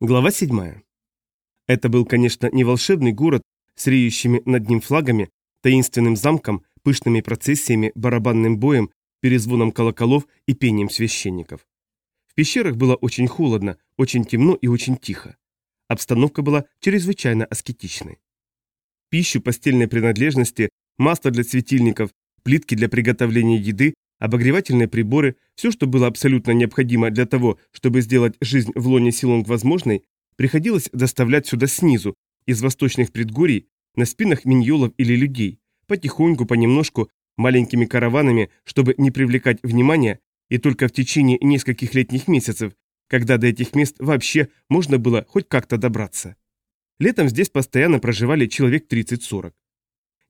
Глава 7. Это был, конечно, не волшебный город с реющими над ним флагами, таинственным замком, пышными процессиями, барабанным боем, перезвоном колоколов и пением священников. В пещерах было очень холодно, очень темно и очень тихо. Обстановка была чрезвычайно аскетичной. Пищу, постельные принадлежности, масло для светильников, плитки для приготовления еды, обогревательные приборы, все, что было абсолютно необходимо для того, чтобы сделать жизнь в лоне Силонг возможной, приходилось доставлять сюда снизу, из восточных предгорий, на спинах миньолов или людей, потихоньку, понемножку, маленькими караванами, чтобы не привлекать внимания, и только в течение нескольких летних месяцев, когда до этих мест вообще можно было хоть как-то добраться. Летом здесь постоянно проживали человек 30-40.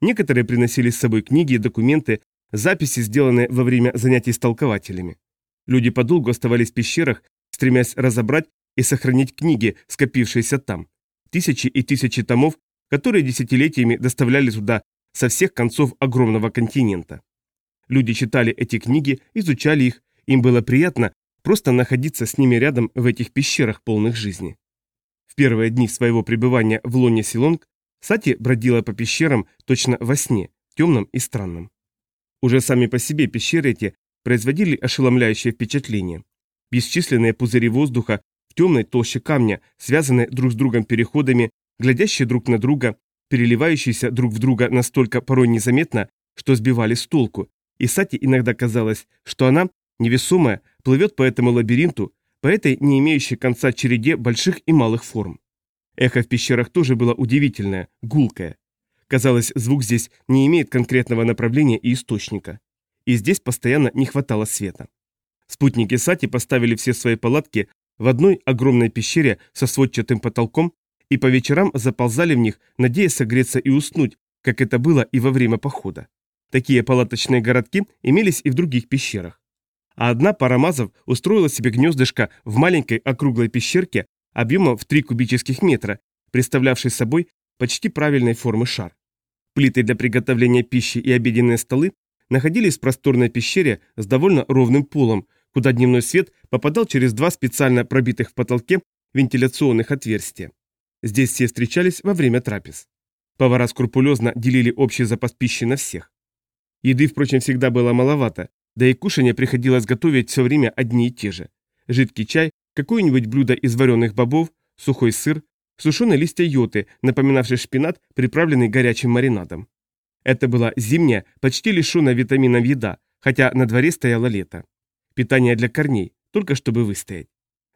Некоторые приносили с собой книги и документы, Записи, сделанные во время занятий с толкователями. Люди подолгу оставались в пещерах, стремясь разобрать и сохранить книги, скопившиеся там. Тысячи и тысячи томов, которые десятилетиями доставляли туда со всех концов огромного континента. Люди читали эти книги, изучали их, им было приятно просто находиться с ними рядом в этих пещерах, полных жизни. В первые дни своего пребывания в лоне Силонг Сати бродила по пещерам точно во сне, темном и странном. Уже сами по себе пещеры эти производили ошеломляющее впечатление. Бесчисленные пузыри воздуха в темной толще камня, связанные друг с другом переходами, глядящие друг на друга, переливающиеся друг в друга настолько порой незаметно, что сбивали с толку, и Сати иногда казалось, что она, невесомая, плывет по этому лабиринту, по этой не имеющей конца череде больших и малых форм. Эхо в пещерах тоже было удивительное, гулкое. Казалось, звук здесь не имеет конкретного направления и источника. И здесь постоянно не хватало света. Спутники Сати поставили все свои палатки в одной огромной пещере со сводчатым потолком и по вечерам заползали в них, надеясь согреться и уснуть, как это было и во время похода. Такие палаточные городки имелись и в других пещерах. А одна пара мазов устроила себе гнездышко в маленькой округлой пещерке объемом в 3 кубических метра, представлявшей собой почти правильной формы шар. Плиты для приготовления пищи и обеденные столы находились в просторной пещере с довольно ровным полом, куда дневной свет попадал через два специально пробитых в потолке вентиляционных отверстия. Здесь все встречались во время трапез. Повара скрупулезно делили общий запас пищи на всех. Еды, впрочем, всегда было маловато, да и кушанье приходилось готовить все время одни и те же. Жидкий чай, какое-нибудь блюдо из вареных бобов, сухой сыр, сушеные листья йоты, напоминавшие шпинат, приправленный горячим маринадом. Это была зимняя, почти лишенная витаминов еда, хотя на дворе стояло лето. Питание для корней, только чтобы выстоять.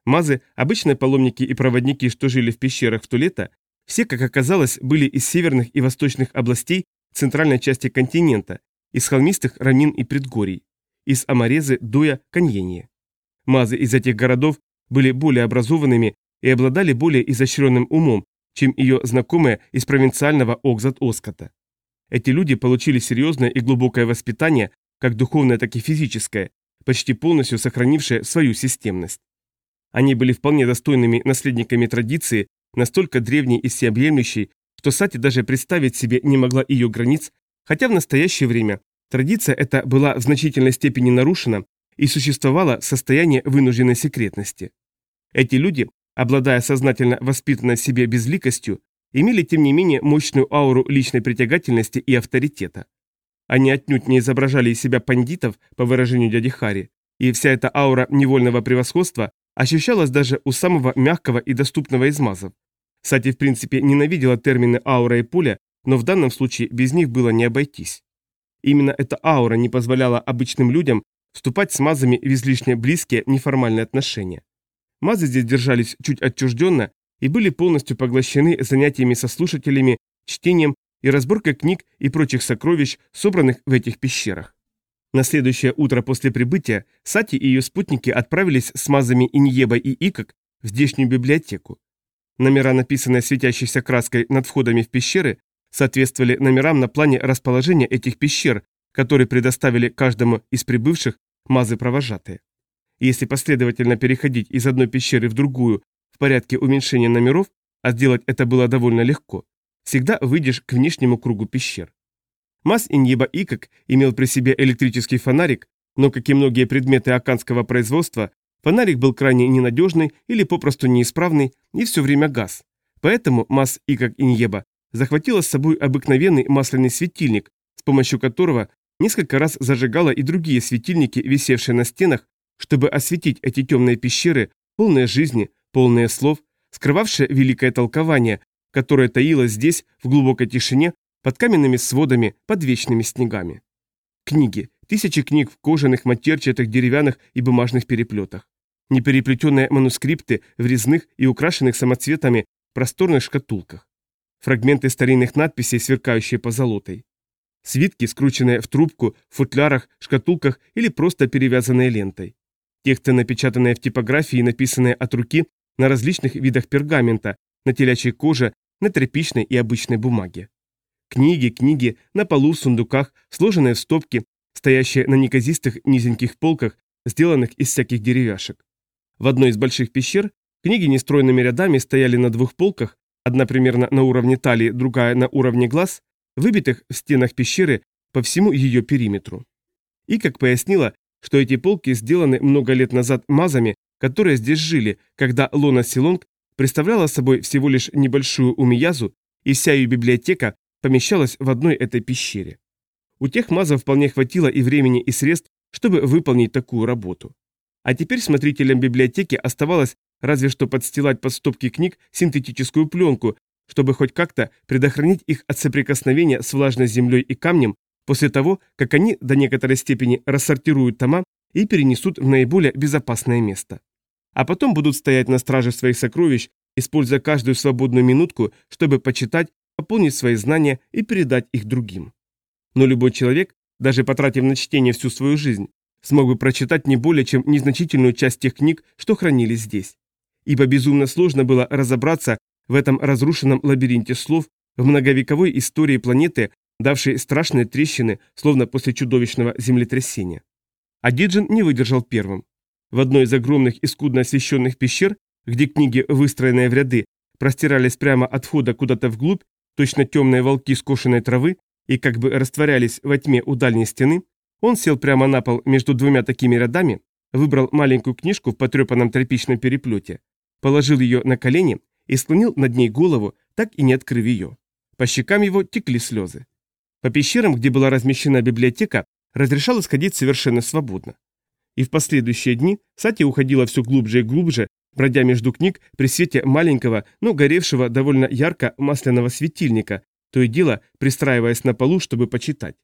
Мазы, обычные паломники и проводники, что жили в пещерах в то лето, все, как оказалось, были из северных и восточных областей центральной части континента, из холмистых равнин и предгорий, из Аморезы, Дуя, Каньения. Мазы из этих городов были более образованными и обладали более изощренным умом, чем ее знакомые из провинциального Окзат-Оскота. Эти люди получили серьезное и глубокое воспитание, как духовное, так и физическое, почти полностью сохранившее свою системность. Они были вполне достойными наследниками традиции, настолько древней и всеобъемлющей, что Сати даже представить себе не могла ее границ, хотя в настоящее время традиция эта была в значительной степени нарушена и существовало состояние вынужденной секретности. Эти люди обладая сознательно воспитанной себе безликостью, имели тем не менее мощную ауру личной притягательности и авторитета. Они отнюдь не изображали из себя пандитов, по выражению дяди Хари, и вся эта аура невольного превосходства ощущалась даже у самого мягкого и доступного из мазов. Сати в принципе ненавидела термины аура и поле, но в данном случае без них было не обойтись. Именно эта аура не позволяла обычным людям вступать с мазами в излишне близкие неформальные отношения. Мазы здесь держались чуть отчужденно и были полностью поглощены занятиями со слушателями, чтением и разборкой книг и прочих сокровищ, собранных в этих пещерах. На следующее утро после прибытия Сати и ее спутники отправились с мазами Иньеба и Икок в здешнюю библиотеку. Номера, написанные светящейся краской над входами в пещеры, соответствовали номерам на плане расположения этих пещер, которые предоставили каждому из прибывших мазы-провожатые. Если последовательно переходить из одной пещеры в другую в порядке уменьшения номеров, а сделать это было довольно легко, всегда выйдешь к внешнему кругу пещер. Мас Иньеба Икок имел при себе электрический фонарик, но, как и многие предметы аканского производства, Фонарик был крайне ненадежный или попросту неисправный и все время газ. Поэтому Мас и как Иньеба захватила с собой обыкновенный масляный светильник, с помощью которого несколько раз зажигала и другие светильники, висевшие на стенах, чтобы осветить эти темные пещеры, полные жизни, полные слов, скрывавшие великое толкование, которое таилось здесь, в глубокой тишине, под каменными сводами, под вечными снегами. Книги, тысячи книг в кожаных, матерчатых, деревянных и бумажных переплетах. Непереплетенные манускрипты в резных и украшенных самоцветами просторных шкатулках. Фрагменты старинных надписей, сверкающие позолотой. Свитки, скрученные в трубку, в футлярах, шкатулках или просто перевязанные лентой. Тексты, напечатанные в типографии и написанные от руки на различных видах пергамента, на телячьей коже, на тряпичной и обычной бумаге. Книги, книги, на полу в сундуках, сложенные в стопки, стоящие на неказистых низеньких полках, сделанных из всяких деревяшек. В одной из больших пещер книги нестройными рядами стояли на двух полках, одна примерно на уровне талии, другая на уровне глаз, выбитых в стенах пещеры по всему ее периметру. И, как пояснила, что эти полки сделаны много лет назад мазами, которые здесь жили, когда Лона Силонг представляла собой всего лишь небольшую умиязу, и вся ее библиотека помещалась в одной этой пещере. У тех мазов вполне хватило и времени, и средств, чтобы выполнить такую работу. А теперь смотрителям библиотеки оставалось разве что подстилать под стопки книг синтетическую пленку, чтобы хоть как-то предохранить их от соприкосновения с влажной землей и камнем после того, как они до некоторой степени рассортируют тома и перенесут в наиболее безопасное место. А потом будут стоять на страже своих сокровищ, используя каждую свободную минутку, чтобы почитать, пополнить свои знания и передать их другим. Но любой человек, даже потратив на чтение всю свою жизнь, смог бы прочитать не более чем незначительную часть тех книг, что хранились здесь. Ибо безумно сложно было разобраться в этом разрушенном лабиринте слов, в многовековой истории планеты, давшей страшные трещины, словно после чудовищного землетрясения. А Диджин не выдержал первым. В одной из огромных и скудно освещенных пещер, где книги, выстроенные в ряды, простирались прямо от входа куда-то вглубь, точно темные волки скошенной травы, и как бы растворялись во тьме у дальней стены, он сел прямо на пол между двумя такими рядами, выбрал маленькую книжку в потрепанном тряпичном переплете, положил ее на колени и склонил над ней голову, так и не открыв ее. По щекам его текли слезы. По пещерам, где была размещена библиотека, разрешалось ходить совершенно свободно. И в последующие дни Сати уходила все глубже и глубже, бродя между книг при свете маленького, но горевшего довольно ярко масляного светильника, то и дело пристраиваясь на полу, чтобы почитать.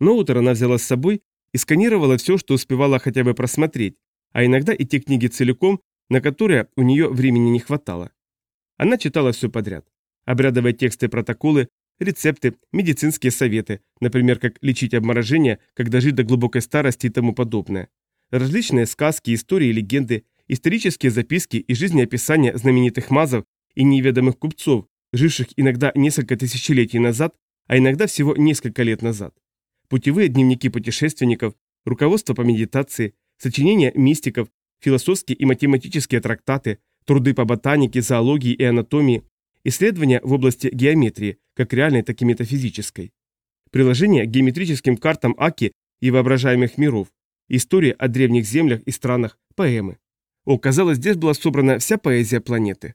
Ноутер она взяла с собой и сканировала все, что успевала хотя бы просмотреть, а иногда и те книги целиком, на которые у нее времени не хватало. Она читала все подряд. Обрядовые тексты, протоколы, рецепты, медицинские советы, например, как лечить обморожение, как дожить до глубокой старости и тому подобное. Различные сказки, истории, легенды, исторические записки и жизнеописания знаменитых мазов и неведомых купцов, живших иногда несколько тысячелетий назад, а иногда всего несколько лет назад путевые дневники путешественников, руководство по медитации, сочинения мистиков, философские и математические трактаты, труды по ботанике, зоологии и анатомии, исследования в области геометрии, как реальной, так и метафизической, приложения к геометрическим картам Аки и воображаемых миров, история о древних землях и странах, поэмы. О, казалось, здесь была собрана вся поэзия планеты.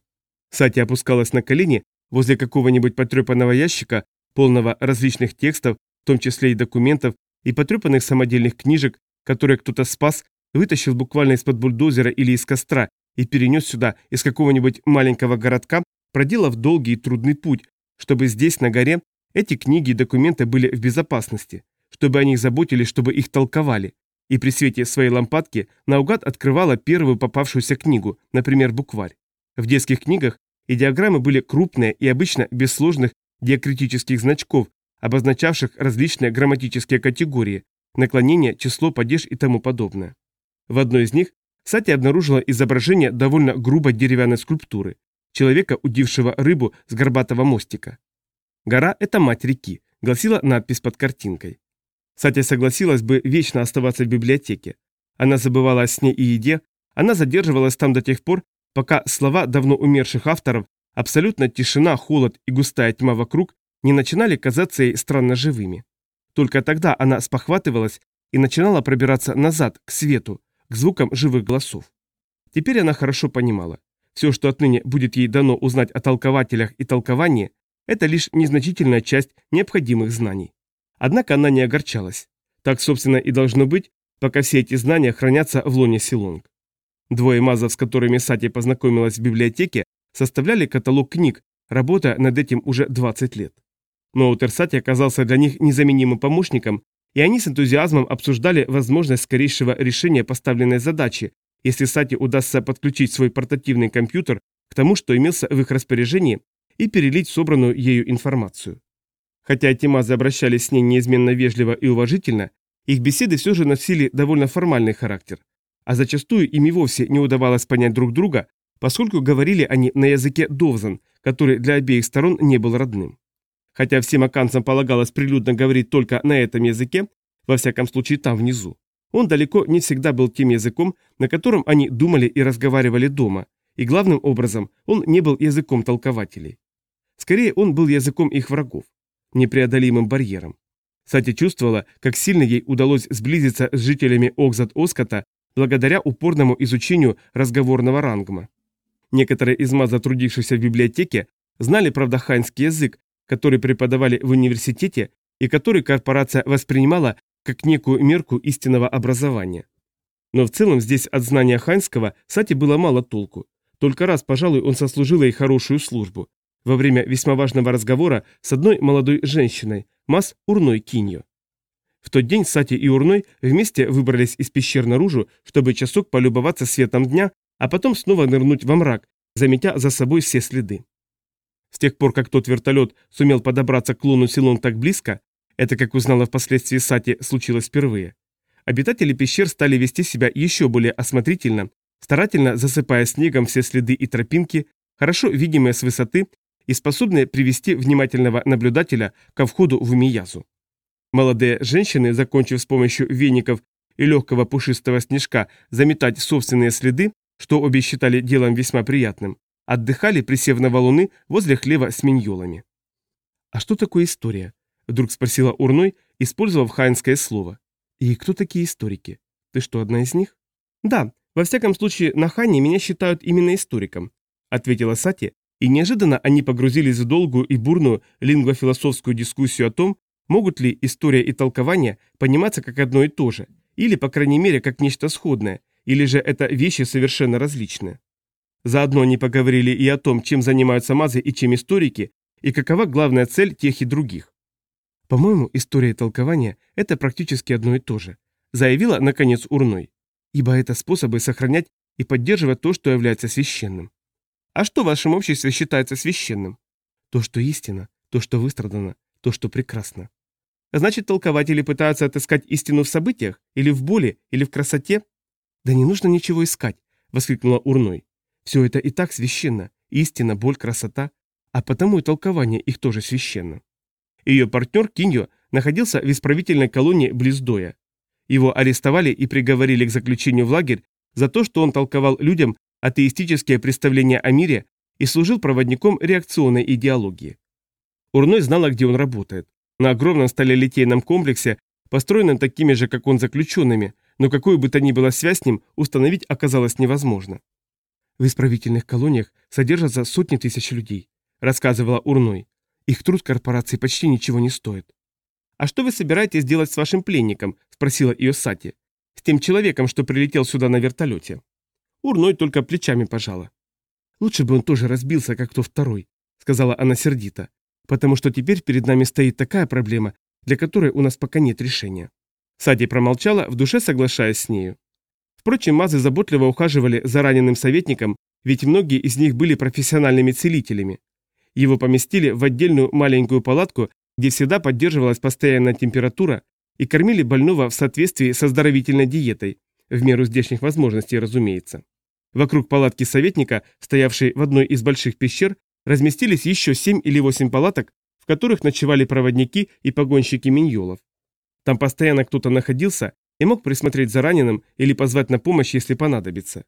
Сати опускалась на колени возле какого-нибудь потрепанного ящика, полного различных текстов в том числе и документов, и потрепанных самодельных книжек, которые кто-то спас, вытащил буквально из-под бульдозера или из костра и перенес сюда из какого-нибудь маленького городка, проделав долгий и трудный путь, чтобы здесь, на горе, эти книги и документы были в безопасности, чтобы о них заботились, чтобы их толковали, и при свете своей лампадки наугад открывала первую попавшуюся книгу, например, букварь. В детских книгах и диаграммы были крупные и обычно без сложных диакритических значков, обозначавших различные грамматические категории, наклонение, число, падеж и тому подобное. В одной из них Сати обнаружила изображение довольно грубой деревянной скульптуры, человека, удившего рыбу с горбатого мостика. «Гора – это мать реки», – гласила надпись под картинкой. Сатя согласилась бы вечно оставаться в библиотеке. Она забывала о сне и еде, она задерживалась там до тех пор, пока слова давно умерших авторов, абсолютно тишина, холод и густая тьма вокруг не начинали казаться ей странно живыми. Только тогда она спохватывалась и начинала пробираться назад, к свету, к звукам живых голосов. Теперь она хорошо понимала. Все, что отныне будет ей дано узнать о толкователях и толковании, это лишь незначительная часть необходимых знаний. Однако она не огорчалась. Так, собственно, и должно быть, пока все эти знания хранятся в лоне Силонг. Двое мазов, с которыми Сати познакомилась в библиотеке, составляли каталог книг, работая над этим уже 20 лет. Ноутер Сати оказался для них незаменимым помощником, и они с энтузиазмом обсуждали возможность скорейшего решения поставленной задачи, если Сати удастся подключить свой портативный компьютер к тому, что имелся в их распоряжении, и перелить собранную ею информацию. Хотя эти мазы обращались с ней неизменно вежливо и уважительно, их беседы все же носили довольно формальный характер, а зачастую им и вовсе не удавалось понять друг друга, поскольку говорили они на языке довзан, который для обеих сторон не был родным. Хотя всем оканцам полагалось прилюдно говорить только на этом языке, во всяком случае там внизу, он далеко не всегда был тем языком, на котором они думали и разговаривали дома, и главным образом он не был языком толкователей. Скорее, он был языком их врагов, непреодолимым барьером. Сати чувствовала, как сильно ей удалось сблизиться с жителями Окзат-Оскота благодаря упорному изучению разговорного рангма. Некоторые из маз, затрудившихся в библиотеке, знали правдаханский язык, который преподавали в университете и который корпорация воспринимала как некую мерку истинного образования. Но в целом здесь от знания ханьского Сати было мало толку. Только раз, пожалуй, он сослужил ей хорошую службу. Во время весьма важного разговора с одной молодой женщиной, Мас Урной Киньо. В тот день Сати и Урной вместе выбрались из пещер наружу, чтобы часок полюбоваться светом дня, а потом снова нырнуть во мрак, заметя за собой все следы. С тех пор, как тот вертолет сумел подобраться к луну Силон так близко, это, как узнала впоследствии Сати, случилось впервые, обитатели пещер стали вести себя еще более осмотрительно, старательно засыпая снегом все следы и тропинки, хорошо видимые с высоты и способные привести внимательного наблюдателя ко входу в Миязу. Молодые женщины, закончив с помощью веников и легкого пушистого снежка заметать собственные следы, что обе считали делом весьма приятным, отдыхали, присев на валуны возле хлева с миньолами. «А что такое история?» – вдруг спросила Урной, использовав хайнское слово. «И кто такие историки? Ты что, одна из них?» «Да, во всяком случае, на Хане меня считают именно историком», – ответила Сати, и неожиданно они погрузились в долгую и бурную лингвофилософскую дискуссию о том, Могут ли история и толкование пониматься как одно и то же, или, по крайней мере, как нечто сходное, или же это вещи совершенно различные? Заодно они поговорили и о том, чем занимаются мазы и чем историки, и какова главная цель тех и других. По-моему, история и толкование – это практически одно и то же, заявила, наконец, Урной, ибо это способы сохранять и поддерживать то, что является священным. А что в вашем обществе считается священным? То, что истина, то, что выстрадано, то, что прекрасно. Значит, толкователи пытаются отыскать истину в событиях, или в боли, или в красоте? Да не нужно ничего искать, воскликнула Урной. Все это и так священно. Истина, боль, красота. А потому и толкование их тоже священно. Ее партнер Киньо находился в исправительной колонии близ Доя. Его арестовали и приговорили к заключению в лагерь за то, что он толковал людям атеистические представления о мире и служил проводником реакционной идеологии. Урной знала, где он работает на огромном сталелитейном комплексе, построенном такими же, как он, заключенными, но какую бы то ни было связь с ним установить оказалось невозможно. В исправительных колониях содержатся сотни тысяч людей, рассказывала Урной. Их труд корпорации почти ничего не стоит. «А что вы собираетесь делать с вашим пленником?» – спросила ее Сати. «С тем человеком, что прилетел сюда на вертолете». Урной только плечами пожала. «Лучше бы он тоже разбился, как кто второй», – сказала она сердито потому что теперь перед нами стоит такая проблема, для которой у нас пока нет решения». Сади промолчала, в душе соглашаясь с нею. Впрочем, мазы заботливо ухаживали за раненым советником, ведь многие из них были профессиональными целителями. Его поместили в отдельную маленькую палатку, где всегда поддерживалась постоянная температура, и кормили больного в соответствии со здоровительной диетой, в меру здешних возможностей, разумеется. Вокруг палатки советника, стоявшей в одной из больших пещер, разместились еще семь или восемь палаток, в которых ночевали проводники и погонщики миньолов. Там постоянно кто-то находился и мог присмотреть за раненым или позвать на помощь, если понадобится.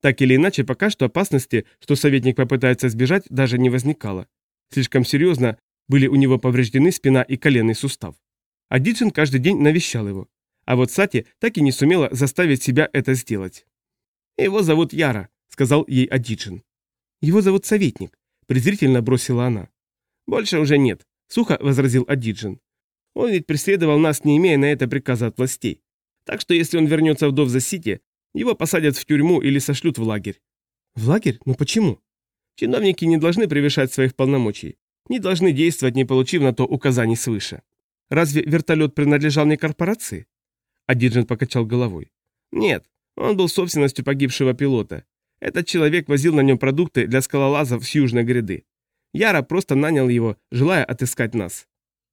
Так или иначе, пока что опасности, что советник попытается сбежать, даже не возникало. Слишком серьезно были у него повреждены спина и коленный сустав. А Диджин каждый день навещал его. А вот Сати так и не сумела заставить себя это сделать. «Его зовут Яра», — сказал ей Адиджин. «Его зовут Советник», — презрительно бросила она. «Больше уже нет», — сухо возразил Адиджин. «Он ведь преследовал нас, не имея на это приказа от властей. Так что если он вернется в Довза-Сити, его посадят в тюрьму или сошлют в лагерь». «В лагерь? Ну почему?» «Чиновники не должны превышать своих полномочий, не должны действовать, не получив на то указаний свыше. Разве вертолет принадлежал не корпорации?» Адиджин покачал головой. «Нет, он был собственностью погибшего пилота. Этот человек возил на нем продукты для скалолазов с южной гряды. Яра просто нанял его, желая отыскать нас».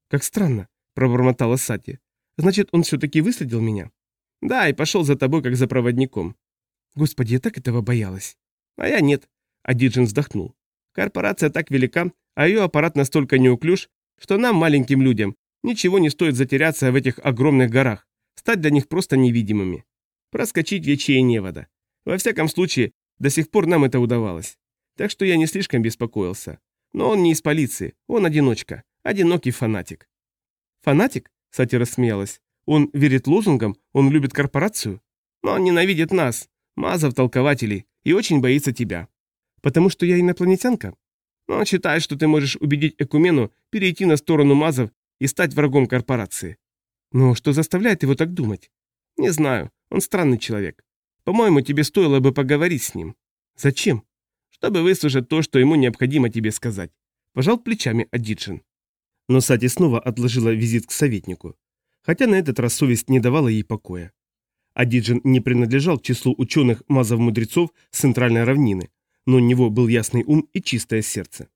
«Как странно», — пробормотала Сати. «Значит, он все-таки выследил меня?» «Да, и пошел за тобой, как за проводником». «Господи, я так этого боялась». «А я нет», — Адиджин вздохнул. «Корпорация так велика, а ее аппарат настолько неуклюж, что нам, маленьким людям, ничего не стоит затеряться в этих огромных горах, стать для них просто невидимыми. Проскочить в ячеи невода. Во всяком случае, до сих пор нам это удавалось. Так что я не слишком беспокоился. Но он не из полиции, он одиночка, одинокий фанатик. Фанатик? Сати рассмеялась. Он верит лозунгам, он любит корпорацию. Но он ненавидит нас, мазов, толкователей, и очень боится тебя. Потому что я инопланетянка? Но он считает, что ты можешь убедить Экумену перейти на сторону мазов и стать врагом корпорации. Но что заставляет его так думать? Не знаю, он странный человек. По-моему, тебе стоило бы поговорить с ним. Зачем? Чтобы выслушать то, что ему необходимо тебе сказать. Пожал плечами Адиджин. Но Сати снова отложила визит к советнику. Хотя на этот раз совесть не давала ей покоя. Адиджин не принадлежал к числу ученых мазов-мудрецов с центральной равнины, но у него был ясный ум и чистое сердце.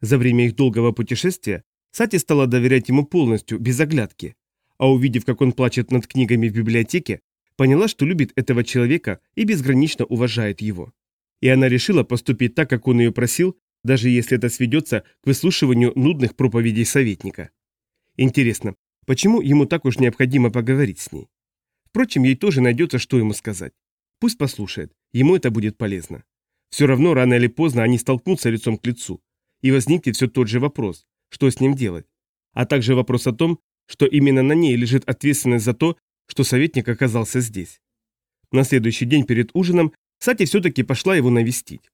За время их долгого путешествия Сати стала доверять ему полностью, без оглядки, а увидев, как он плачет над книгами в библиотеке, поняла, что любит этого человека и безгранично уважает его. И она решила поступить так, как он ее просил, даже если это сведется к выслушиванию нудных проповедей советника. Интересно, почему ему так уж необходимо поговорить с ней? Впрочем, ей тоже найдется, что ему сказать. Пусть послушает, ему это будет полезно. Все равно рано или поздно они столкнутся лицом к лицу, и возникнет все тот же вопрос, что с ним делать, а также вопрос о том, что именно на ней лежит ответственность за то, что советник оказался здесь. На следующий день перед ужином Сати все-таки пошла его навестить.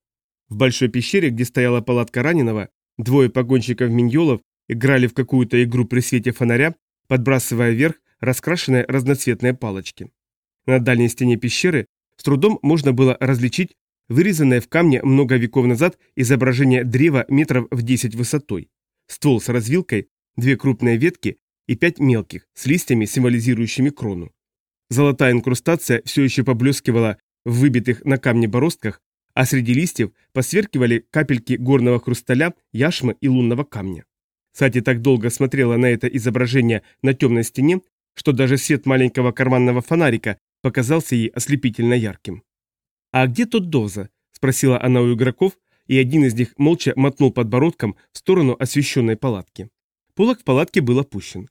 В большой пещере, где стояла палатка раненого, двое погонщиков-миньолов играли в какую-то игру при свете фонаря, подбрасывая вверх раскрашенные разноцветные палочки. На дальней стене пещеры с трудом можно было различить вырезанное в камне много веков назад изображение древа метров в 10 высотой. Ствол с развилкой, две крупные ветки и пять мелких, с листьями, символизирующими крону. Золотая инкрустация все еще поблескивала в выбитых на камне бороздках, а среди листьев посверкивали капельки горного хрусталя, яшмы и лунного камня. Сати так долго смотрела на это изображение на темной стене, что даже свет маленького карманного фонарика показался ей ослепительно ярким. «А где тот Доза?» – спросила она у игроков, и один из них молча мотнул подбородком в сторону освещенной палатки. Полок в палатке был опущен.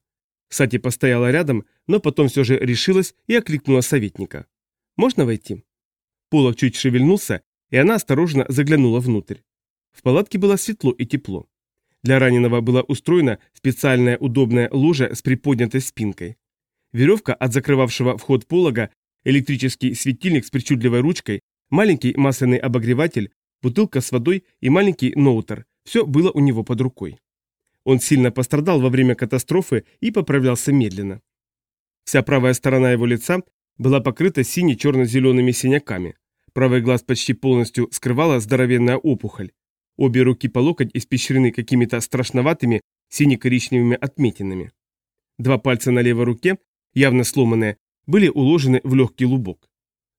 Сати постояла рядом, но потом все же решилась и окликнула советника. «Можно войти?» Полок чуть шевельнулся, и она осторожно заглянула внутрь. В палатке было светло и тепло. Для раненого было устроено специальное удобное ложе с приподнятой спинкой. Веревка от закрывавшего вход полога, электрический светильник с причудливой ручкой, маленький масляный обогреватель, бутылка с водой и маленький ноутер – все было у него под рукой. Он сильно пострадал во время катастрофы и поправлялся медленно. Вся правая сторона его лица была покрыта сине-черно-зелеными синяками. Правый глаз почти полностью скрывала здоровенная опухоль. Обе руки по локоть испещрены какими-то страшноватыми сине-коричневыми отметинами. Два пальца на левой руке, явно сломанные, были уложены в легкий лубок.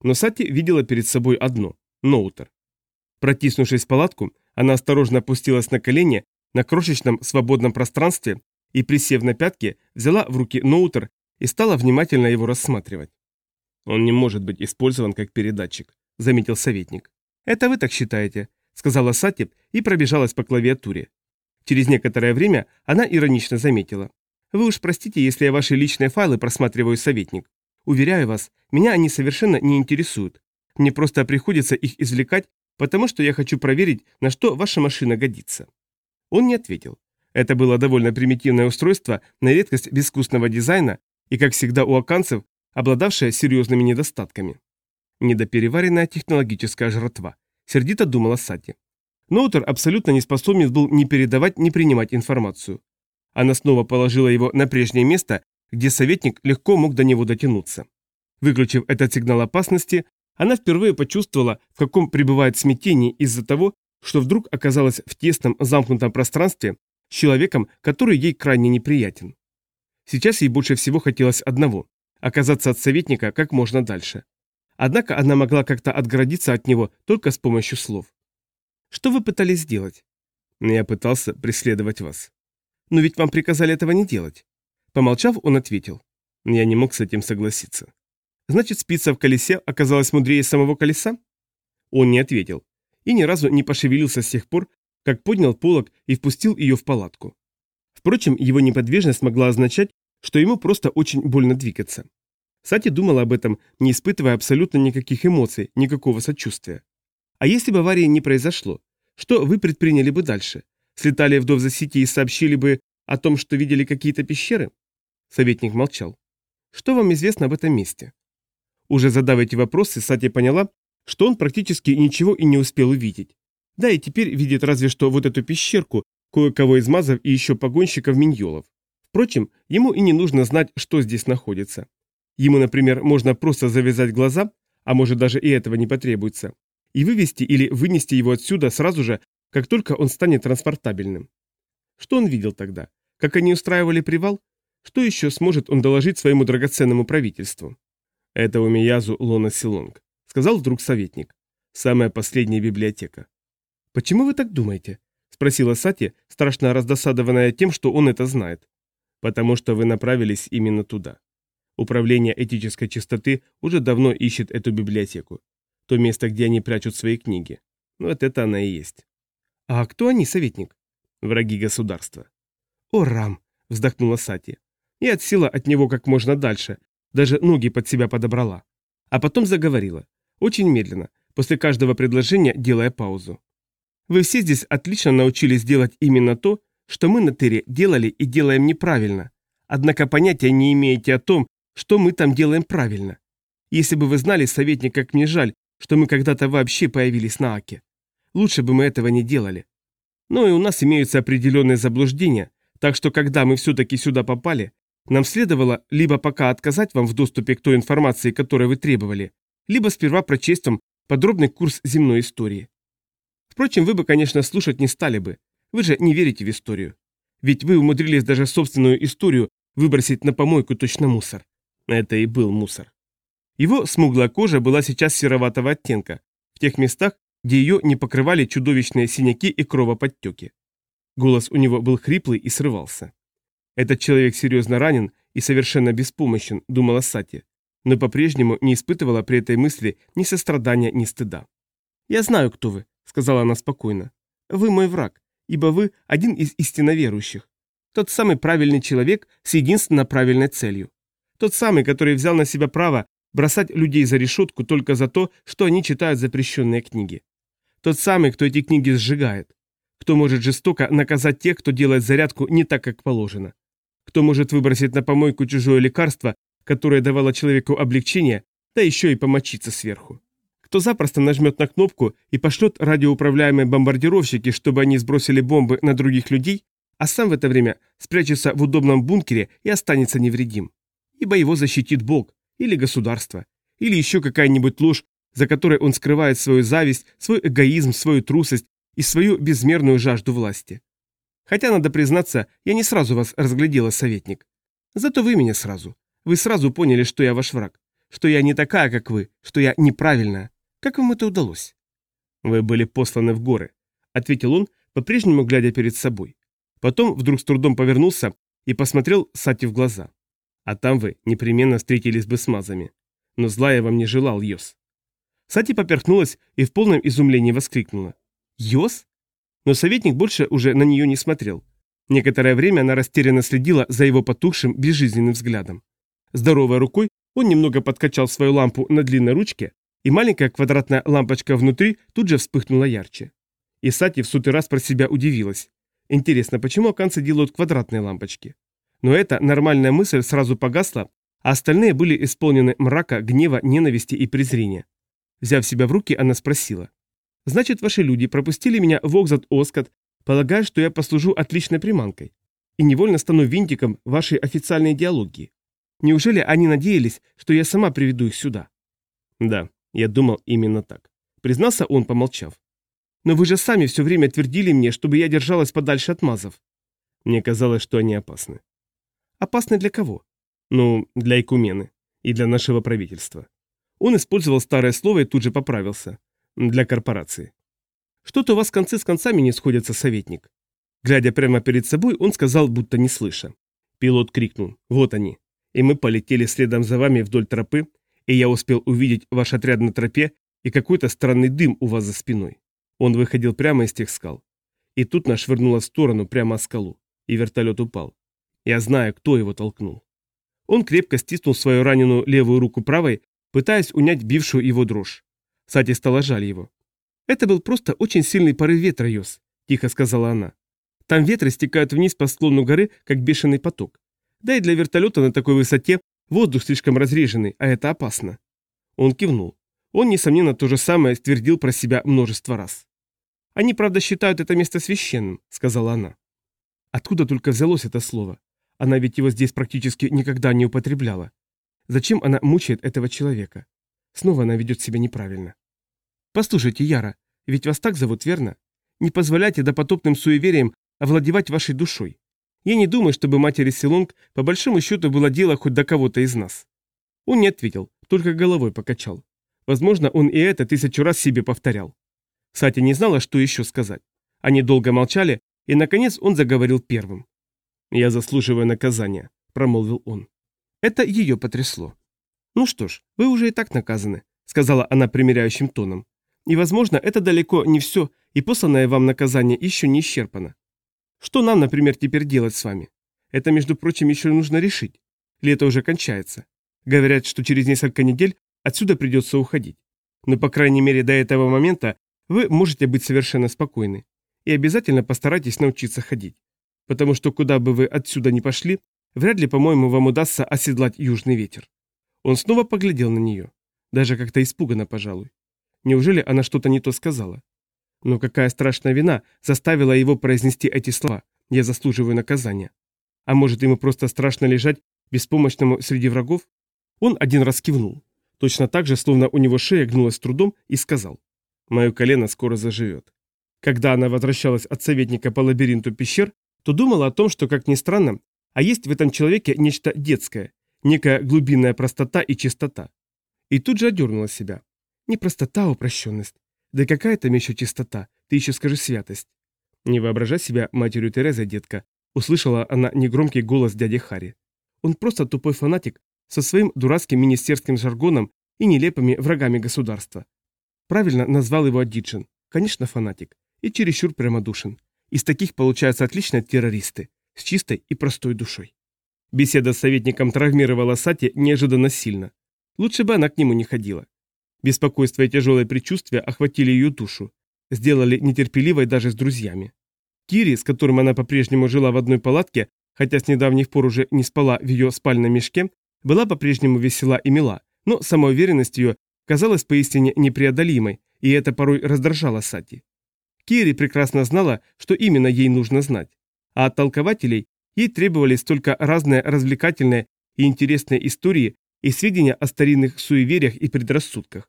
Но Сати видела перед собой одно – ноутер. Протиснувшись в палатку, она осторожно опустилась на колени на крошечном свободном пространстве и, присев на пятки, взяла в руки ноутер и стала внимательно его рассматривать. «Он не может быть использован как передатчик», — заметил советник. «Это вы так считаете», — сказала Сати и пробежалась по клавиатуре. Через некоторое время она иронично заметила. «Вы уж простите, если я ваши личные файлы просматриваю, советник. Уверяю вас, меня они совершенно не интересуют. Мне просто приходится их извлекать, потому что я хочу проверить, на что ваша машина годится». Он не ответил. Это было довольно примитивное устройство, на редкость безвкусного дизайна и, как всегда у аканцев, обладавшее серьезными недостатками. Недопереваренная технологическая жратва. Сердито думала Сати. Ноутер абсолютно не способен был ни передавать, ни принимать информацию. Она снова положила его на прежнее место, где советник легко мог до него дотянуться. Выключив этот сигнал опасности, она впервые почувствовала, в каком пребывает смятении из-за того, что вдруг оказалась в тесном замкнутом пространстве с человеком, который ей крайне неприятен. Сейчас ей больше всего хотелось одного – оказаться от советника как можно дальше. Однако она могла как-то отгородиться от него только с помощью слов. «Что вы пытались сделать?» «Я пытался преследовать вас». «Но ведь вам приказали этого не делать». Помолчав, он ответил. Я не мог с этим согласиться. «Значит, спица в колесе оказалась мудрее самого колеса?» Он не ответил и ни разу не пошевелился с тех пор, как поднял полог и впустил ее в палатку. Впрочем, его неподвижность могла означать, что ему просто очень больно двигаться. Сати думала об этом, не испытывая абсолютно никаких эмоций, никакого сочувствия. А если бы аварии не произошло, что вы предприняли бы дальше? Слетали в Довза-Сити и сообщили бы о том, что видели какие-то пещеры? Советник молчал. Что вам известно об этом месте? Уже задав эти вопросы, Сати поняла, что он практически ничего и не успел увидеть. Да и теперь видит разве что вот эту пещерку, кое-кого из мазов и еще погонщиков миньолов. Впрочем, ему и не нужно знать, что здесь находится. Ему, например, можно просто завязать глаза, а может даже и этого не потребуется, и вывести или вынести его отсюда сразу же, как только он станет транспортабельным. Что он видел тогда? Как они устраивали привал? Что еще сможет он доложить своему драгоценному правительству? Это у Миязу Лона Силонг, сказал вдруг советник. Самая последняя библиотека. Почему вы так думаете? спросила Сати, страшно раздосадованная тем, что он это знает. Потому что вы направились именно туда. Управление этической чистоты уже давно ищет эту библиотеку. То место, где они прячут свои книги. Ну, вот это она и есть. А кто они, советник? Враги государства. О, Рам, вздохнула Сати. И отсела от него как можно дальше, даже ноги под себя подобрала. А потом заговорила. Очень медленно, после каждого предложения делая паузу. Вы все здесь отлично научились делать именно то, что мы на Терре делали и делаем неправильно. Однако понятия не имеете о том, что мы там делаем правильно. Если бы вы знали, советник, как мне жаль, что мы когда-то вообще появились на Аке. Лучше бы мы этого не делали. Но и у нас имеются определенные заблуждения, так что когда мы все-таки сюда попали, нам следовало либо пока отказать вам в доступе к той информации, которую вы требовали, либо сперва прочесть вам подробный курс земной истории. Впрочем, вы бы, конечно, слушать не стали бы. Вы же не верите в историю. Ведь вы умудрились даже собственную историю выбросить на помойку точно мусор. Это и был мусор. Его смуглая кожа была сейчас сероватого оттенка, в тех местах, где ее не покрывали чудовищные синяки и кровоподтеки. Голос у него был хриплый и срывался. Этот человек серьезно ранен и совершенно беспомощен, думала Сати, но по-прежнему не испытывала при этой мысли ни сострадания, ни стыда. «Я знаю, кто вы», — сказала она спокойно. «Вы мой враг, ибо вы один из истинно верующих. Тот самый правильный человек с единственно правильной целью. Тот самый, который взял на себя право бросать людей за решетку только за то, что они читают запрещенные книги. Тот самый, кто эти книги сжигает. Кто может жестоко наказать тех, кто делает зарядку не так, как положено. Кто может выбросить на помойку чужое лекарство, которое давало человеку облегчение, да еще и помочиться сверху. Кто запросто нажмет на кнопку и пошлет радиоуправляемые бомбардировщики, чтобы они сбросили бомбы на других людей, а сам в это время спрячется в удобном бункере и останется невредим ибо его защитит Бог или государство, или еще какая-нибудь ложь, за которой он скрывает свою зависть, свой эгоизм, свою трусость и свою безмерную жажду власти. Хотя, надо признаться, я не сразу вас разглядела, советник. Зато вы меня сразу. Вы сразу поняли, что я ваш враг, что я не такая, как вы, что я неправильная. Как вам это удалось? Вы были посланы в горы, ответил он, по-прежнему глядя перед собой. Потом вдруг с трудом повернулся и посмотрел Сати в глаза. А там вы непременно встретились бы с мазами. Но зла я вам не желал, Йос. Сати поперхнулась и в полном изумлении воскликнула. Йос? Но советник больше уже на нее не смотрел. Некоторое время она растерянно следила за его потухшим, безжизненным взглядом. Здоровой рукой он немного подкачал свою лампу на длинной ручке, и маленькая квадратная лампочка внутри тут же вспыхнула ярче. И Сати в сотый раз про себя удивилась. Интересно, почему оканцы делают квадратные лампочки? Но эта нормальная мысль сразу погасла, а остальные были исполнены мрака, гнева, ненависти и презрения. Взяв себя в руки, она спросила. «Значит, ваши люди пропустили меня в Окзат-Оскот, полагая, что я послужу отличной приманкой, и невольно стану винтиком вашей официальной идеологии. Неужели они надеялись, что я сама приведу их сюда?» «Да, я думал именно так», — признался он, помолчав. «Но вы же сами все время твердили мне, чтобы я держалась подальше от мазов». Мне казалось, что они опасны. «Опасны для кого?» «Ну, для Икумены и для нашего правительства. Он использовал старое слово и тут же поправился. Для корпорации. Что-то у вас концы с концами не сходятся, советник. Глядя прямо перед собой, он сказал, будто не слыша. Пилот крикнул. Вот они. И мы полетели следом за вами вдоль тропы, и я успел увидеть ваш отряд на тропе и какой-то странный дым у вас за спиной. Он выходил прямо из тех скал. И тут нас швырнуло в сторону, прямо о скалу, и вертолет упал. Я знаю, кто его толкнул. Он крепко стиснул свою раненую левую руку правой пытаясь унять бившую его дрожь. Сати стала жаль его. «Это был просто очень сильный порыв ветра, Йос», – тихо сказала она. «Там ветры стекают вниз по склону горы, как бешеный поток. Да и для вертолета на такой высоте воздух слишком разреженный, а это опасно». Он кивнул. Он, несомненно, то же самое ствердил про себя множество раз. «Они, правда, считают это место священным», – сказала она. Откуда только взялось это слово? Она ведь его здесь практически никогда не употребляла. Зачем она мучает этого человека? Снова она ведет себя неправильно. Послушайте, Яра, ведь вас так зовут, верно? Не позволяйте допотопным суевериям овладевать вашей душой. Я не думаю, чтобы матери Силонг по большому счету было дело хоть до кого-то из нас. Он не ответил, только головой покачал. Возможно, он и это тысячу раз себе повторял. Сати не знала, что еще сказать. Они долго молчали, и, наконец, он заговорил первым. «Я заслуживаю наказания», — промолвил он. Это ее потрясло. «Ну что ж, вы уже и так наказаны», — сказала она примиряющим тоном. «И, возможно, это далеко не все, и посланное вам наказание еще не исчерпано. Что нам, например, теперь делать с вами? Это, между прочим, еще нужно решить. Лето уже кончается. Говорят, что через несколько недель отсюда придется уходить. Но, по крайней мере, до этого момента вы можете быть совершенно спокойны. И обязательно постарайтесь научиться ходить. Потому что куда бы вы отсюда ни пошли, Вряд ли, по-моему, вам удастся оседлать южный ветер. Он снова поглядел на нее. Даже как-то испуганно, пожалуй. Неужели она что-то не то сказала? Но какая страшная вина заставила его произнести эти слова «Я заслуживаю наказания». А может, ему просто страшно лежать беспомощному среди врагов? Он один раз кивнул. Точно так же, словно у него шея гнулась трудом, и сказал «Мое колено скоро заживет». Когда она возвращалась от советника по лабиринту пещер, то думала о том, что, как ни странно, а есть в этом человеке нечто детское, некая глубинная простота и чистота. И тут же одернула себя. Не простота, а упрощенность. Да какая там еще чистота, ты еще скажи святость. Не воображай себя матерью Терезой, детка, услышала она негромкий голос дяди Хари. Он просто тупой фанатик со своим дурацким министерским жаргоном и нелепыми врагами государства. Правильно назвал его Адиджин. Конечно, фанатик. И чересчур прямодушен. Из таких получаются отличные террористы с чистой и простой душой. Беседа с советником травмировала Сати неожиданно сильно. Лучше бы она к нему не ходила. Беспокойство и тяжелые предчувствия охватили ее душу, сделали нетерпеливой даже с друзьями. Кири, с которым она по-прежнему жила в одной палатке, хотя с недавних пор уже не спала в ее спальном мешке, была по-прежнему весела и мила, но самоуверенность ее казалась поистине непреодолимой, и это порой раздражало Сати. Кири прекрасно знала, что именно ей нужно знать а от толкователей ей требовались только разные развлекательные и интересные истории и сведения о старинных суевериях и предрассудках.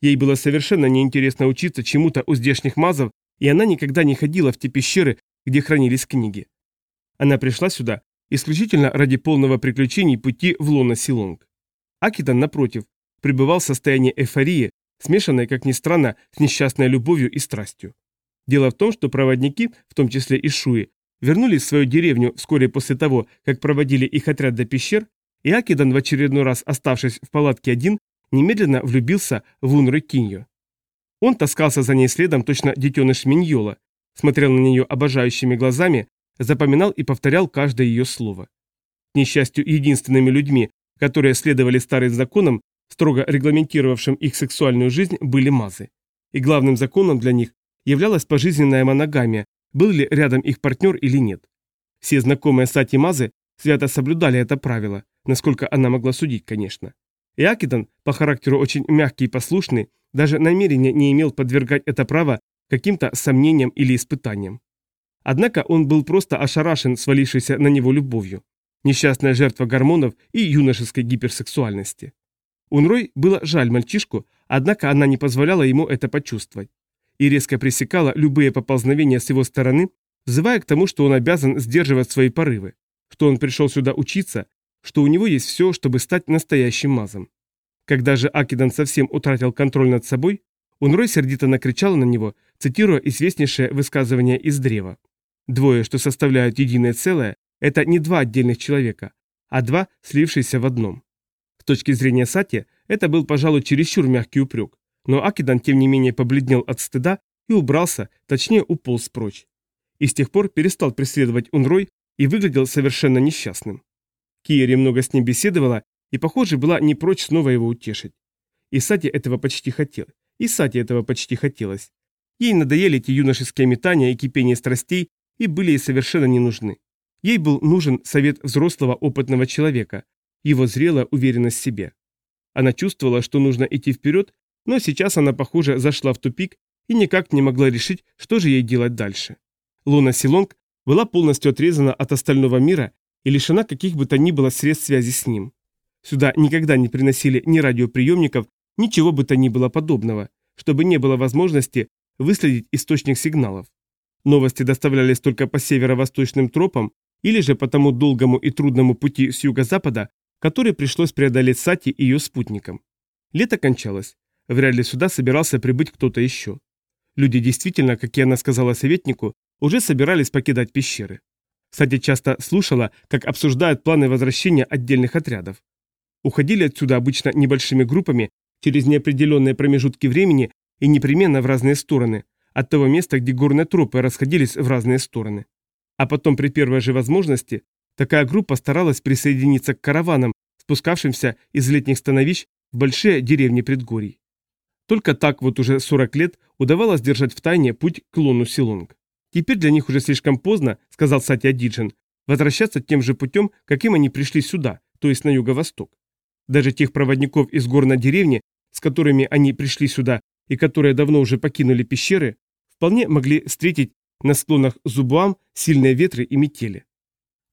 Ей было совершенно неинтересно учиться чему-то у здешних мазов, и она никогда не ходила в те пещеры, где хранились книги. Она пришла сюда исключительно ради полного приключений пути в лоно Силонг. Акитан, напротив, пребывал в состоянии эйфории, смешанной, как ни странно, с несчастной любовью и страстью. Дело в том, что проводники, в том числе и Шуи, вернулись в свою деревню вскоре после того, как проводили их отряд до пещер, и Акидан, в очередной раз оставшись в палатке один, немедленно влюбился в Унры Киньо. Он таскался за ней следом точно детеныш Миньола, смотрел на нее обожающими глазами, запоминал и повторял каждое ее слово. К несчастью, единственными людьми, которые следовали старым законам, строго регламентировавшим их сексуальную жизнь, были мазы. И главным законом для них являлась пожизненная моногамия, был ли рядом их партнер или нет. Все знакомые Сати Мазы свято соблюдали это правило, насколько она могла судить, конечно. И Акидан, по характеру очень мягкий и послушный, даже намерения не имел подвергать это право каким-то сомнениям или испытаниям. Однако он был просто ошарашен свалившейся на него любовью. Несчастная жертва гормонов и юношеской гиперсексуальности. Унрой было жаль мальчишку, однако она не позволяла ему это почувствовать. И резко пресекала любые поползновения с его стороны, взывая к тому, что он обязан сдерживать свои порывы, что он пришел сюда учиться, что у него есть все, чтобы стать настоящим мазом. Когда же Акидан совсем утратил контроль над собой, Унрой сердито накричал на него, цитируя известнейшее высказывание из древа. Двое, что составляют единое целое, это не два отдельных человека, а два, слившиеся в одном. С точки зрения Сати, это был, пожалуй, чересчур мягкий упрек, но Акидан, тем не менее, побледнел от стыда и убрался, точнее, уполз прочь. И с тех пор перестал преследовать Унрой и выглядел совершенно несчастным. Киери много с ним беседовала и, похоже, была не прочь снова его утешить. И Сати этого почти хотел, и Сати этого почти хотелось. Ей надоели эти юношеские метания и кипение страстей, и были ей совершенно не нужны. Ей был нужен совет взрослого опытного человека, его зрелая уверенность в себе. Она чувствовала, что нужно идти вперед, но сейчас она, похоже, зашла в тупик и никак не могла решить, что же ей делать дальше. Луна Силонг была полностью отрезана от остального мира и лишена каких бы то ни было средств связи с ним. Сюда никогда не приносили ни радиоприемников, ничего бы то ни было подобного, чтобы не было возможности выследить источник сигналов. Новости доставлялись только по северо-восточным тропам или же по тому долгому и трудному пути с юго-запада, который пришлось преодолеть Сати и ее спутникам. Лето кончалось. Вряд ли сюда собирался прибыть кто-то еще. Люди действительно, как и она сказала советнику, уже собирались покидать пещеры. Сати часто слушала, как обсуждают планы возвращения отдельных отрядов. Уходили отсюда обычно небольшими группами через неопределенные промежутки времени и непременно в разные стороны, от того места, где горные тропы расходились в разные стороны. А потом при первой же возможности такая группа старалась присоединиться к караванам, спускавшимся из летних становищ в большие деревни предгорий. Только так вот уже 40 лет удавалось держать в тайне путь к лону Силонг. Теперь для них уже слишком поздно, сказал Сатья Диджин, возвращаться тем же путем, каким они пришли сюда, то есть на юго-восток. Даже тех проводников из горной деревни, с которыми они пришли сюда и которые давно уже покинули пещеры, вполне могли встретить на склонах Зубуам сильные ветры и метели.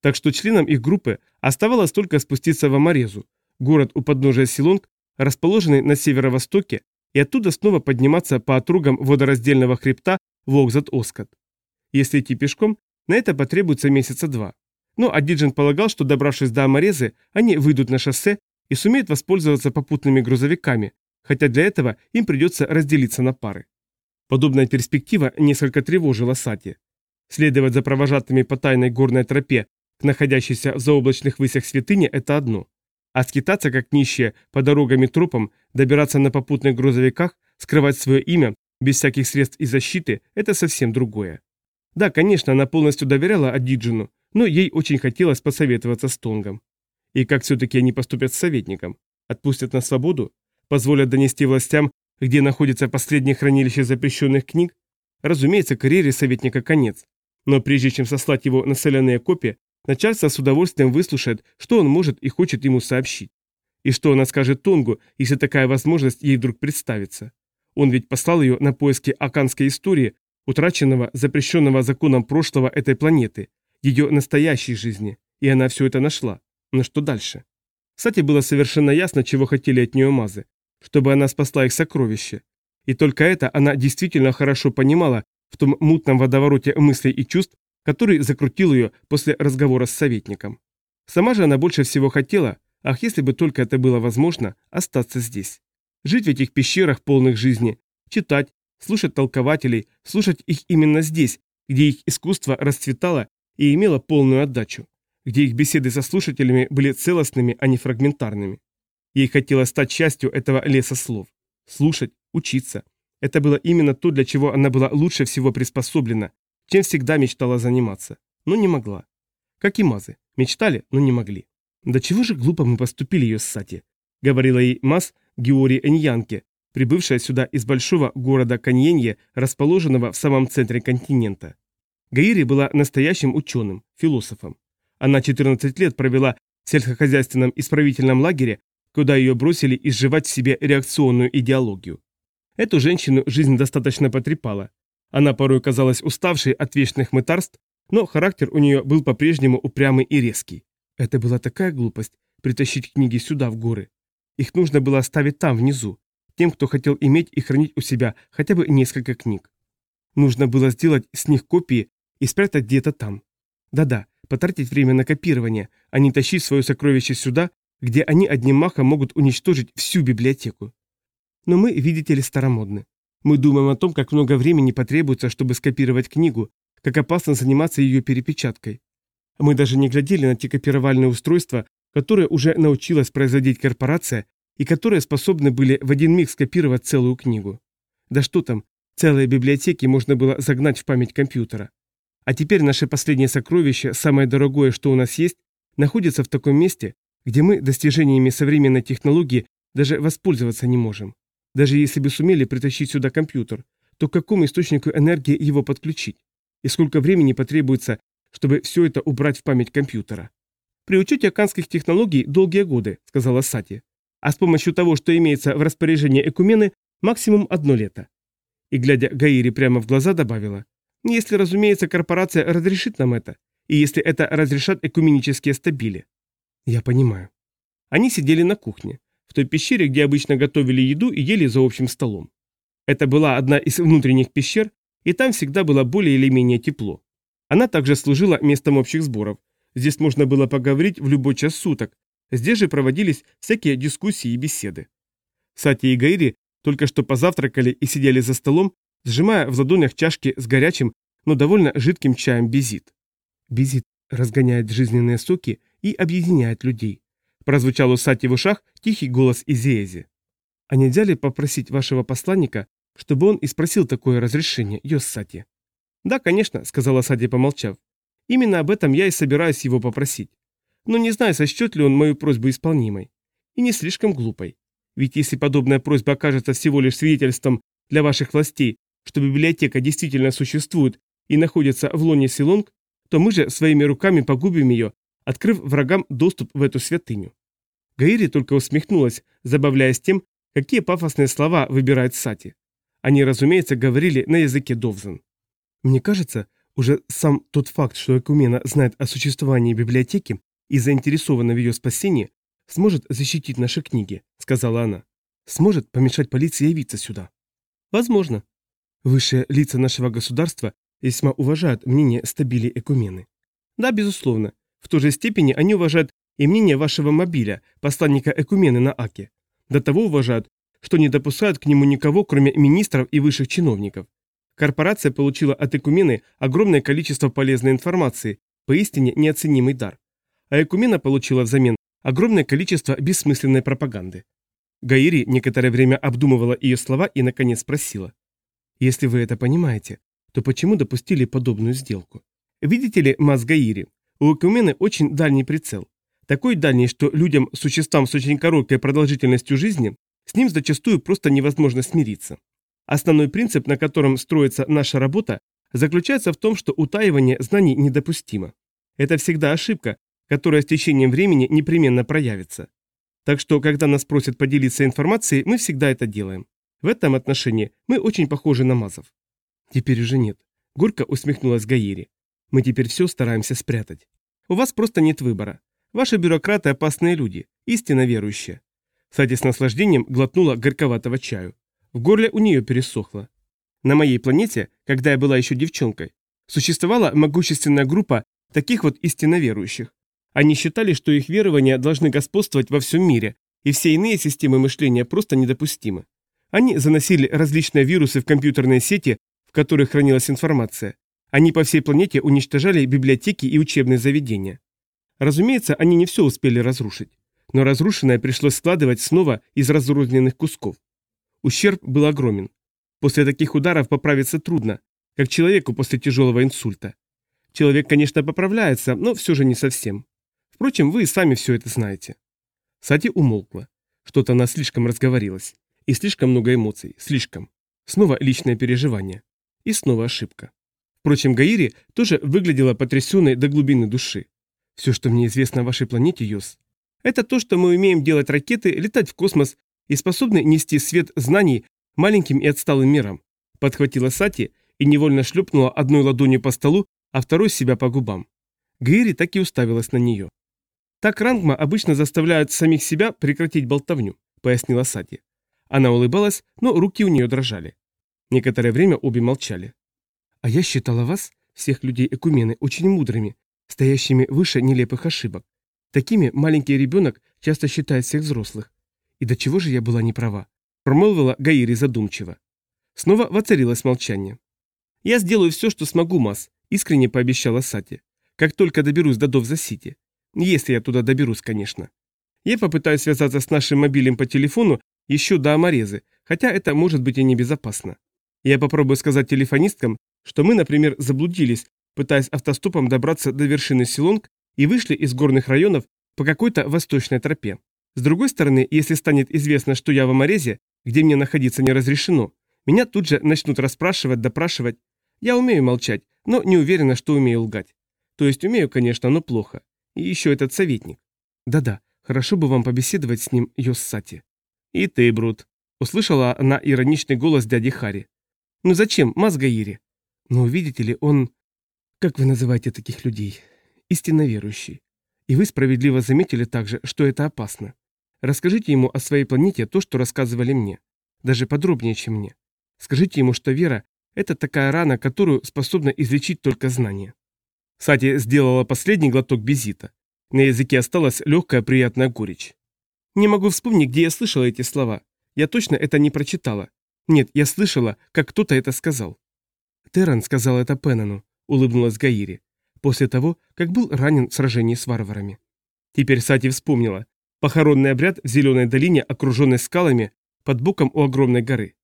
Так что членам их группы оставалось только спуститься в Аморезу, город у подножия Силонг, расположенный на северо-востоке, и оттуда снова подниматься по отругам водораздельного хребта в Окзат-Оскот. Если идти пешком, на это потребуется месяца два. Но Адиджин полагал, что добравшись до Аморезы, они выйдут на шоссе и сумеют воспользоваться попутными грузовиками, хотя для этого им придется разделиться на пары. Подобная перспектива несколько тревожила Сати. Следовать за провожатыми по тайной горной тропе к находящейся в заоблачных высях святыне – это одно. А скитаться, как нищие, по дорогам и трупам, добираться на попутных грузовиках, скрывать свое имя, без всяких средств и защиты – это совсем другое. Да, конечно, она полностью доверяла Адиджину, но ей очень хотелось посоветоваться с Тонгом. И как все-таки они поступят с советником? Отпустят на свободу? Позволят донести властям, где находится последнее хранилище запрещенных книг? Разумеется, карьере советника конец. Но прежде чем сослать его на соляные копии, начальство с удовольствием выслушает, что он может и хочет ему сообщить. И что она скажет Тонгу, если такая возможность ей вдруг представится. Он ведь послал ее на поиски аканской истории, утраченного, запрещенного законом прошлого этой планеты, ее настоящей жизни, и она все это нашла. Но что дальше? Кстати, было совершенно ясно, чего хотели от нее Мазы, чтобы она спасла их сокровище. И только это она действительно хорошо понимала в том мутном водовороте мыслей и чувств, который закрутил ее после разговора с советником. Сама же она больше всего хотела, ах, если бы только это было возможно, остаться здесь. Жить в этих пещерах полных жизни, читать, слушать толкователей, слушать их именно здесь, где их искусство расцветало и имело полную отдачу, где их беседы со слушателями были целостными, а не фрагментарными. Ей хотелось стать частью этого леса слов. Слушать, учиться. Это было именно то, для чего она была лучше всего приспособлена, чем всегда мечтала заниматься. Но не могла. Как и Мазы. Мечтали, но не могли. «Да чего же глупо мы поступили ее с Сати?» — говорила ей Маз Георгий Эньянке, прибывшая сюда из большого города Каньенье, расположенного в самом центре континента. Гаири была настоящим ученым, философом. Она 14 лет провела в сельскохозяйственном исправительном лагере, куда ее бросили изживать в себе реакционную идеологию. Эту женщину жизнь достаточно потрепала. Она порой казалась уставшей от вечных мытарств, но характер у нее был по-прежнему упрямый и резкий. Это была такая глупость – притащить книги сюда, в горы. Их нужно было оставить там, внизу, тем, кто хотел иметь и хранить у себя хотя бы несколько книг. Нужно было сделать с них копии и спрятать где-то там. Да-да, потратить время на копирование, а не тащить свое сокровище сюда, где они одним махом могут уничтожить всю библиотеку. Но мы, видите ли, старомодны. Мы думаем о том, как много времени потребуется, чтобы скопировать книгу, как опасно заниматься ее перепечаткой. Мы даже не глядели на те копировальные устройства, которые уже научилась производить корпорация и которые способны были в один миг скопировать целую книгу. Да что там, целые библиотеки можно было загнать в память компьютера. А теперь наше последнее сокровище, самое дорогое, что у нас есть, находится в таком месте, где мы достижениями современной технологии даже воспользоваться не можем. Даже если бы сумели притащить сюда компьютер, то к какому источнику энергии его подключить? И сколько времени потребуется, чтобы все это убрать в память компьютера? При учете аканских технологий долгие годы, сказала Сати. А с помощью того, что имеется в распоряжении Экумены, максимум одно лето. И, глядя Гаири прямо в глаза, добавила, если, разумеется, корпорация разрешит нам это, и если это разрешат экуменические стабили. Я понимаю. Они сидели на кухне, в той пещере, где обычно готовили еду и ели за общим столом. Это была одна из внутренних пещер, и там всегда было более или менее тепло. Она также служила местом общих сборов. Здесь можно было поговорить в любой час суток. Здесь же проводились всякие дискуссии и беседы. Сати и Гаири только что позавтракали и сидели за столом, сжимая в ладонях чашки с горячим, но довольно жидким чаем безит. Безит разгоняет жизненные соки и объединяет людей. Прозвучал у Сати в ушах тихий голос Изиэзи. А нельзя ли попросить вашего посланника, чтобы он и спросил такое разрешение, Йоссати? Да, конечно, сказала Сати, помолчав. Именно об этом я и собираюсь его попросить. Но не знаю, сочтет ли он мою просьбу исполнимой. И не слишком глупой. Ведь если подобная просьба окажется всего лишь свидетельством для ваших властей, что библиотека действительно существует и находится в лоне Силонг, то мы же своими руками погубим ее, открыв врагам доступ в эту святыню. Гаири только усмехнулась, забавляясь тем, какие пафосные слова выбирает Сати. Они, разумеется, говорили на языке Довзан. Мне кажется, уже сам тот факт, что Экумена знает о существовании библиотеки и заинтересована в ее спасении, сможет защитить наши книги, сказала она. Сможет помешать полиции явиться сюда. Возможно. Высшие лица нашего государства весьма уважают мнение стабили Экумены. Да, безусловно. В той же степени они уважают и мнение вашего мобиля, посланника Экумены на Аке. До того уважают, что не допускают к нему никого, кроме министров и высших чиновников. Корпорация получила от Экумены огромное количество полезной информации, поистине неоценимый дар. А Экумена получила взамен огромное количество бессмысленной пропаганды. Гаири некоторое время обдумывала ее слова и наконец спросила. «Если вы это понимаете, то почему допустили подобную сделку? Видите ли, Маз Гаири, у Экумены очень дальний прицел. Такой дальний, что людям, существам с очень короткой продолжительностью жизни, с ним зачастую просто невозможно смириться. Основной принцип, на котором строится наша работа, заключается в том, что утаивание знаний недопустимо. Это всегда ошибка, которая с течением времени непременно проявится. Так что, когда нас просят поделиться информацией, мы всегда это делаем. В этом отношении мы очень похожи на Мазов. Теперь уже нет. Горько усмехнулась Гаири. Мы теперь все стараемся спрятать. У вас просто нет выбора. Ваши бюрократы опасные люди, истинно верующие. Сади с наслаждением глотнула горьковатого чаю. В горле у нее пересохло. На моей планете, когда я была еще девчонкой, существовала могущественная группа таких вот истинно верующих. Они считали, что их верования должны господствовать во всем мире, и все иные системы мышления просто недопустимы. Они заносили различные вирусы в компьютерные сети, в которых хранилась информация. Они по всей планете уничтожали библиотеки и учебные заведения. Разумеется, они не все успели разрушить, но разрушенное пришлось складывать снова из разрозненных кусков. Ущерб был огромен. После таких ударов поправиться трудно, как человеку после тяжелого инсульта. Человек, конечно, поправляется, но все же не совсем. Впрочем, вы сами все это знаете. Сати умолкла. Что-то она слишком разговорилась. И слишком много эмоций. Слишком. Снова личное переживание. И снова ошибка. Впрочем, Гаири тоже выглядела потрясенной до глубины души. Все, что мне известно о вашей планете, Йос, это то, что мы умеем делать ракеты, летать в космос и способны нести свет знаний маленьким и отсталым миром, подхватила Сати и невольно шлепнула одной ладонью по столу, а второй себя по губам. Гейри так и уставилась на нее. «Так Рангма обычно заставляют самих себя прекратить болтовню», — пояснила Сати. Она улыбалась, но руки у нее дрожали. Некоторое время обе молчали. «А я считала вас, всех людей Экумены, очень мудрыми, стоящими выше нелепых ошибок. Такими маленький ребенок часто считает всех взрослых. И до чего же я была не права?» Промолвила Гаири задумчиво. Снова воцарилось молчание. «Я сделаю все, что смогу, Мас», — искренне пообещала Сати. «Как только доберусь до Довза-Сити. Если я туда доберусь, конечно. Я попытаюсь связаться с нашим мобилем по телефону еще до Аморезы, хотя это может быть и небезопасно. Я попробую сказать телефонисткам, что мы, например, заблудились, пытаясь автостопом добраться до вершины Силонг и вышли из горных районов по какой-то восточной тропе. С другой стороны, если станет известно, что я в Аморезе, где мне находиться не разрешено, меня тут же начнут расспрашивать, допрашивать. Я умею молчать, но не уверена, что умею лгать. То есть умею, конечно, но плохо. И еще этот советник. Да-да, хорошо бы вам побеседовать с ним, Йоссати. И ты, Брут. Услышала она ироничный голос дяди Хари. Ну зачем, Мазгаири? Ну, видите ли, он... Как вы называете таких людей? Истинно верующий. И вы справедливо заметили также, что это опасно. Расскажите ему о своей планете то, что рассказывали мне. Даже подробнее, чем мне. Скажите ему, что вера – это такая рана, которую способна излечить только знание. Сати сделала последний глоток безита. На языке осталась легкая приятная горечь. Не могу вспомнить, где я слышала эти слова. Я точно это не прочитала. Нет, я слышала, как кто-то это сказал. Терран сказал это Пенану, улыбнулась Гаири, после того, как был ранен в сражении с варварами. Теперь Сати вспомнила. Похоронный обряд в зеленой долине, окруженной скалами, под боком у огромной горы.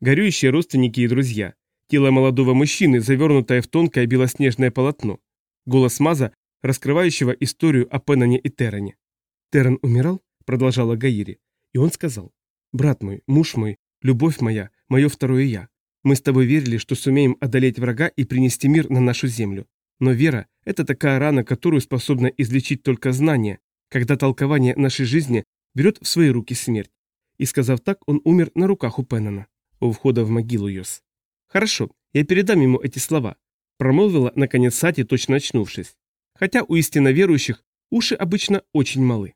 Горюющие родственники и друзья. Тело молодого мужчины, завернутое в тонкое белоснежное полотно. Голос Маза, раскрывающего историю о Пенане и Терране. «Терран умирал?» – продолжала Гаири. И он сказал. «Брат мой, муж мой, любовь моя, мое второе я. Мы с тобой верили, что сумеем одолеть врага и принести мир на нашу землю. Но вера – это такая рана, которую способна излечить только знание, когда толкование нашей жизни берет в свои руки смерть. И сказав так, он умер на руках у Пеннона у входа в могилу Йос. «Хорошо, я передам ему эти слова», – промолвила, наконец, Сати, точно очнувшись. Хотя у истинно верующих уши обычно очень малы.